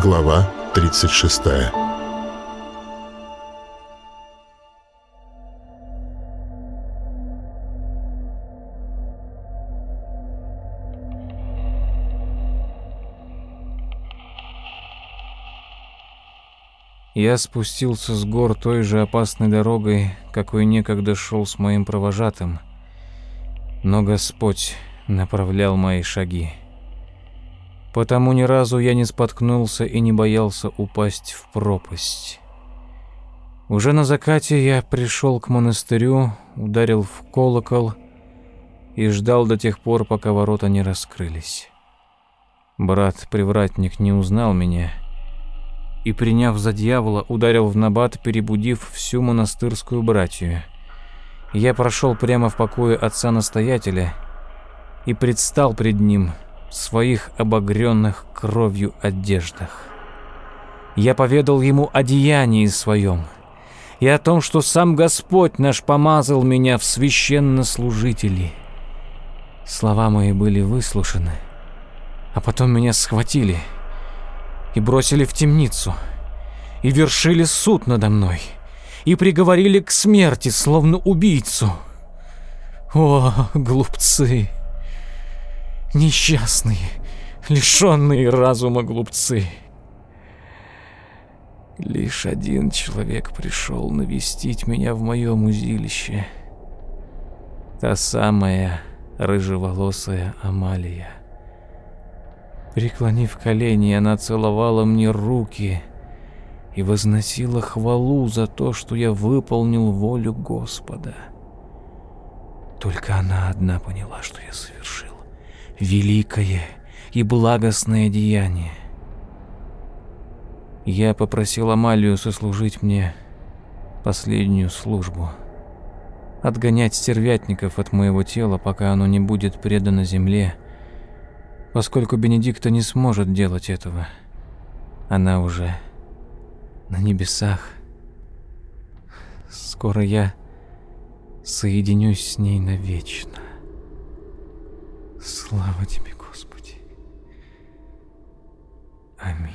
Глава 36 Я спустился с гор той же опасной дорогой, какой некогда шел с моим провожатым, но Господь направлял мои шаги. Потому ни разу я не споткнулся и не боялся упасть в пропасть. Уже на закате я пришел к монастырю, ударил в колокол и ждал до тех пор, пока ворота не раскрылись. Брат-привратник не узнал меня и, приняв за дьявола, ударил в набат, перебудив всю монастырскую братью. Я прошел прямо в покое отца-настоятеля и предстал пред ним — в своих обогренных кровью одеждах. Я поведал ему о деянии своем и о том, что сам Господь наш помазал меня в священнослужители. Слова мои были выслушаны, а потом меня схватили и бросили в темницу, и вершили суд надо мной, и приговорили к смерти, словно убийцу. О, глупцы! Несчастные, лишенные разума глупцы. Лишь один человек пришел навестить меня в моем узилище. Та самая рыжеволосая Амалия. Преклонив колени, она целовала мне руки и возносила хвалу за то, что я выполнил волю Господа. Только она одна поняла, что я совершил великое и благостное деяние. Я попросил Амалию сослужить мне последнюю службу. Отгонять стервятников от моего тела, пока оно не будет предано земле, поскольку Бенедикта не сможет делать этого. Она уже на небесах. Скоро я соединюсь с ней навечно. Слава тебе, Господи. Аминь.